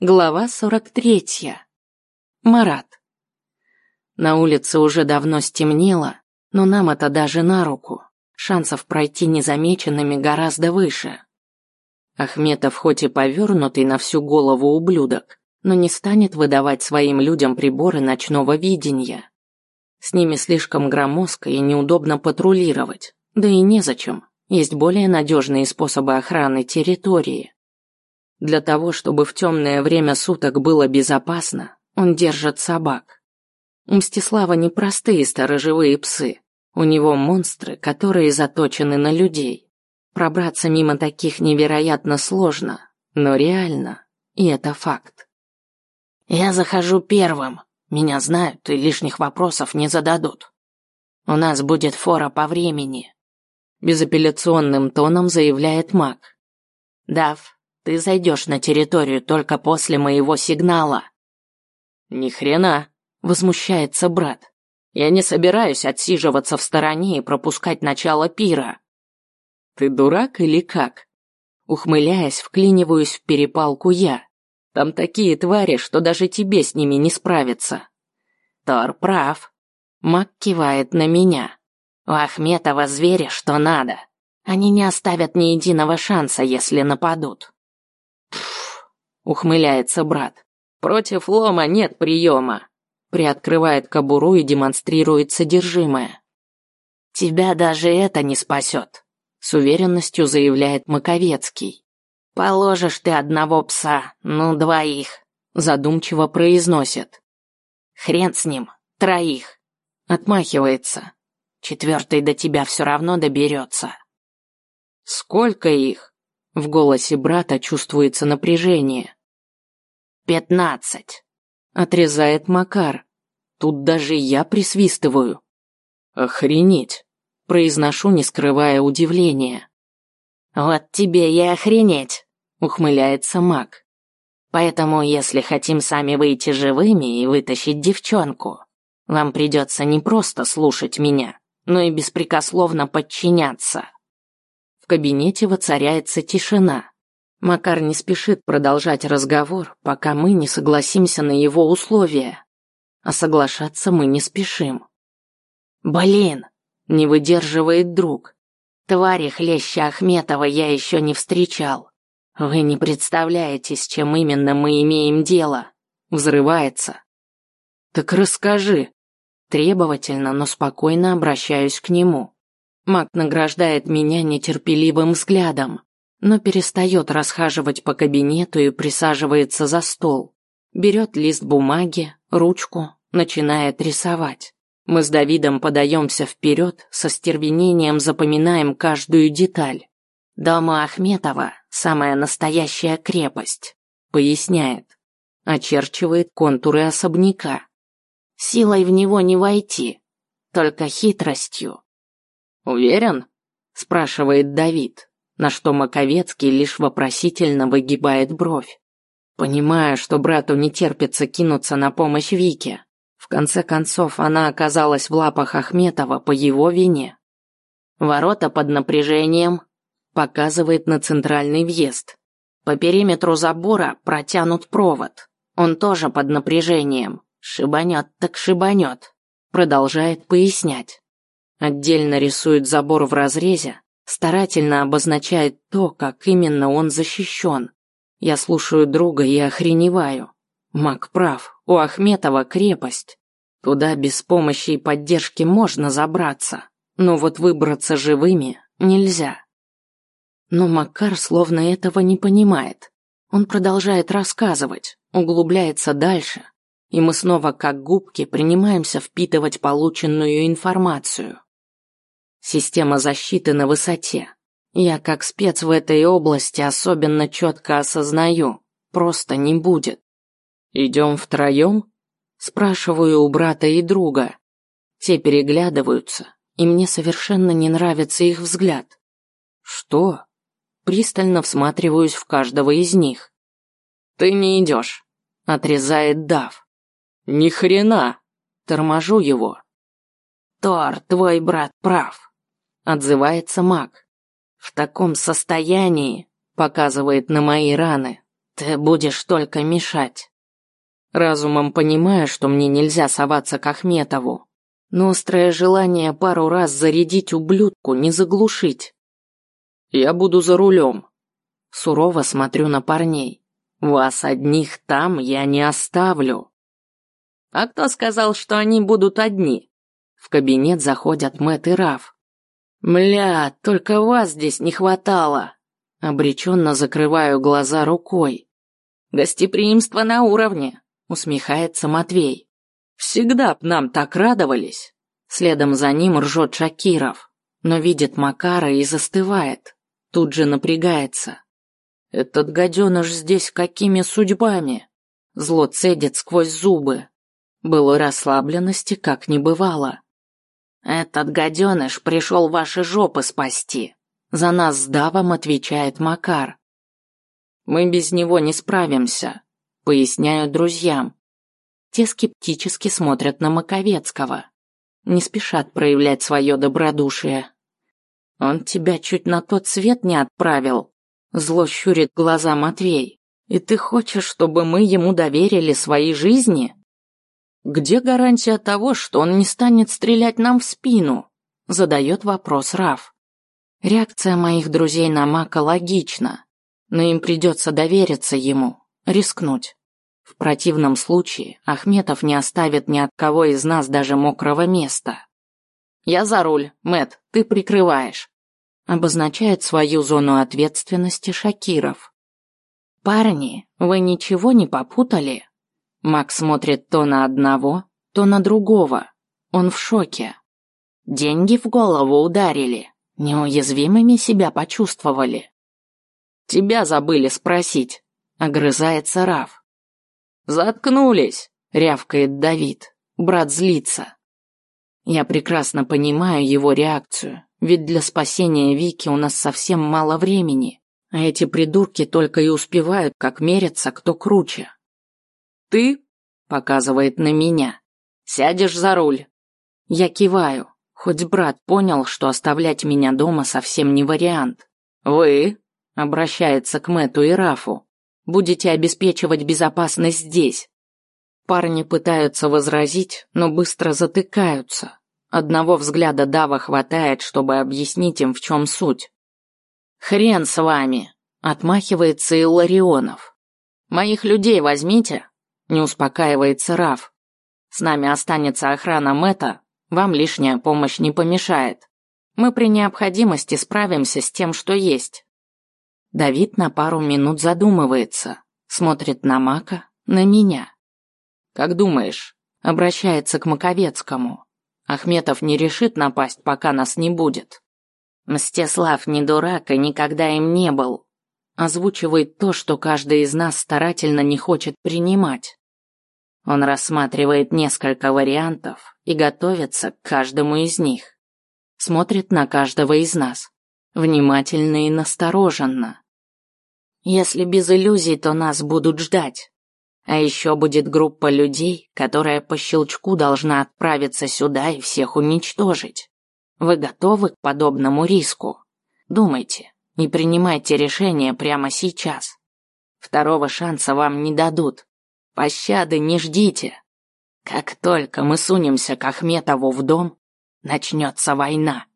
Глава 43. Марат. На улице уже давно стемнело, но нам это даже на руку. Шансов пройти незамеченными гораздо выше. Ахметов хоть и повернутый на всю голову ублюдок, но не станет выдавать своим людям приборы ночного видения. С ними слишком громоздко и неудобно патрулировать, да и незачем. Есть более надежные способы охраны территории. Для того, чтобы в темное время суток было безопасно, он держит собак. У Мстислава непростые сторожевые псы. У него монстры, которые заточены на людей. Пробраться мимо таких невероятно сложно, но реально, и это факт. Я захожу первым. Меня знают и лишних вопросов не зададут. У нас будет фора по времени. Безапелляционным тоном заявляет маг. Дав, ты зайдешь на территорию только после моего сигнала. Ни хрена, возмущается брат. Я не собираюсь отсиживаться в стороне и пропускать начало пира. Ты дурак или как? Ухмыляясь, вклиниваюсь в перепалку я. Там такие твари, что даже тебе с ними не справиться. Тор прав. Мак кивает на меня. У Ахметова звери что надо. Они не оставят ни единого шанса, если нападут ухмыляется брат. Против лома нет приема. Приоткрывает кобуру и демонстрирует содержимое. Тебя даже это не спасет, с уверенностью заявляет Маковецкий. Положишь ты одного пса, ну двоих, задумчиво произносит. Хрен с ним, троих. Отмахивается. Четвертый до тебя все равно доберется. Сколько их? В голосе брата чувствуется напряжение. «Пятнадцать», — отрезает Макар. Тут даже я присвистываю. «Охренеть», — произношу, не скрывая удивления. «Вот тебе и охренеть», — ухмыляется Мак. «Поэтому, если хотим сами выйти живыми и вытащить девчонку, вам придется не просто слушать меня, но и беспрекословно подчиняться». В кабинете воцаряется тишина. Макар не спешит продолжать разговор, пока мы не согласимся на его условия. А соглашаться мы не спешим. «Блин!» — не выдерживает друг. «Твари хлеща Ахметова я еще не встречал. Вы не представляете, с чем именно мы имеем дело!» Взрывается. «Так расскажи!» Требовательно, но спокойно обращаюсь к нему. Маг награждает меня нетерпеливым взглядом, но перестает расхаживать по кабинету и присаживается за стол. Берет лист бумаги, ручку, начинает рисовать. Мы с Давидом подаемся вперед, со стервенением запоминаем каждую деталь. «Дома Ахметова – самая настоящая крепость», – поясняет. Очерчивает контуры особняка. «Силой в него не войти, только хитростью. «Уверен?» – спрашивает Давид, на что Маковецкий лишь вопросительно выгибает бровь. Понимая, что брату не терпится кинуться на помощь Вике. В конце концов, она оказалась в лапах Ахметова по его вине. Ворота под напряжением, показывает на центральный въезд. По периметру забора протянут провод. Он тоже под напряжением. Шибанет так шибанет. Продолжает пояснять. Отдельно рисует забор в разрезе, старательно обозначает то, как именно он защищен. Я слушаю друга и охреневаю. Мак прав, у Ахметова крепость. Туда без помощи и поддержки можно забраться, но вот выбраться живыми нельзя. Но Макар словно этого не понимает. Он продолжает рассказывать, углубляется дальше, и мы снова как губки принимаемся впитывать полученную информацию. Система защиты на высоте. Я как спец в этой области особенно четко осознаю, просто не будет. Идем втроем? Спрашиваю у брата и друга. Те переглядываются, и мне совершенно не нравится их взгляд. Что? Пристально всматриваюсь в каждого из них. Ты не идешь, отрезает Дав. Ни хрена. Торможу его. Тор, твой брат прав отзывается маг. В таком состоянии, показывает на мои раны, Ты будешь только мешать. Разумом понимая, что мне нельзя соваться к Ахметову, но острое желание пару раз зарядить ублюдку не заглушить. Я буду за рулем. Сурово смотрю на парней. Вас одних там я не оставлю. А кто сказал, что они будут одни? В кабинет заходят Мэт и Раф. Мля, только вас здесь не хватало. Обреченно закрываю глаза рукой. Гостеприимство на уровне, усмехается Матвей. Всегда б нам так радовались. Следом за ним ржет Шакиров, но видит Макара и застывает. Тут же напрягается. Этот гаденыш здесь какими судьбами? Зло цедит сквозь зубы. Было расслабленности как не бывало. Этот гаденыш пришел ваши жопы спасти. За нас с Давом отвечает Макар. Мы без него не справимся, поясняю друзьям. Те скептически смотрят на Маковецкого. Не спешат проявлять свое добродушие. Он тебя чуть на тот свет не отправил. Зло щурит глаза Матвей. И ты хочешь, чтобы мы ему доверили свои жизни? Где гарантия того, что он не станет стрелять нам в спину? Задает вопрос Раф. Реакция моих друзей на Мака логична, но им придется довериться ему, рискнуть. В противном случае Ахметов не оставит ни от кого из нас даже мокрого места. Я за руль, Мэт, ты прикрываешь. Обозначает свою зону ответственности Шакиров. Парни, вы ничего не попутали? Макс смотрит то на одного, то на другого. Он в шоке. Деньги в голову ударили. Неуязвимыми себя почувствовали. Тебя забыли спросить. Огрызается Раф. Заткнулись, рявкает Давид. Брат злится. Я прекрасно понимаю его реакцию, ведь для спасения Вики у нас совсем мало времени, а эти придурки только и успевают, как мерятся, кто круче. «Ты?» – показывает на меня. «Сядешь за руль». Я киваю, хоть брат понял, что оставлять меня дома совсем не вариант. «Вы?» – обращается к Мэту и Рафу. «Будете обеспечивать безопасность здесь». Парни пытаются возразить, но быстро затыкаются. Одного взгляда Дава хватает, чтобы объяснить им, в чем суть. «Хрен с вами!» – отмахивается Илларионов. «Моих людей возьмите, не успокаивается Раф. С нами останется охрана Мэта, вам лишняя помощь не помешает. Мы при необходимости справимся с тем, что есть. Давид на пару минут задумывается, смотрит на Мака, на меня. Как думаешь, обращается к Маковецкому. Ахметов не решит напасть, пока нас не будет. Мстислав не дурак и никогда им не был озвучивает то, что каждый из нас старательно не хочет принимать. Он рассматривает несколько вариантов и готовится к каждому из них. Смотрит на каждого из нас, внимательно и настороженно. Если без иллюзий, то нас будут ждать. А еще будет группа людей, которая по щелчку должна отправиться сюда и всех уничтожить. Вы готовы к подобному риску? Думайте. Не принимайте решение прямо сейчас. Второго шанса вам не дадут. Пощады не ждите. Как только мы сунемся к Ахметову в дом, начнется война.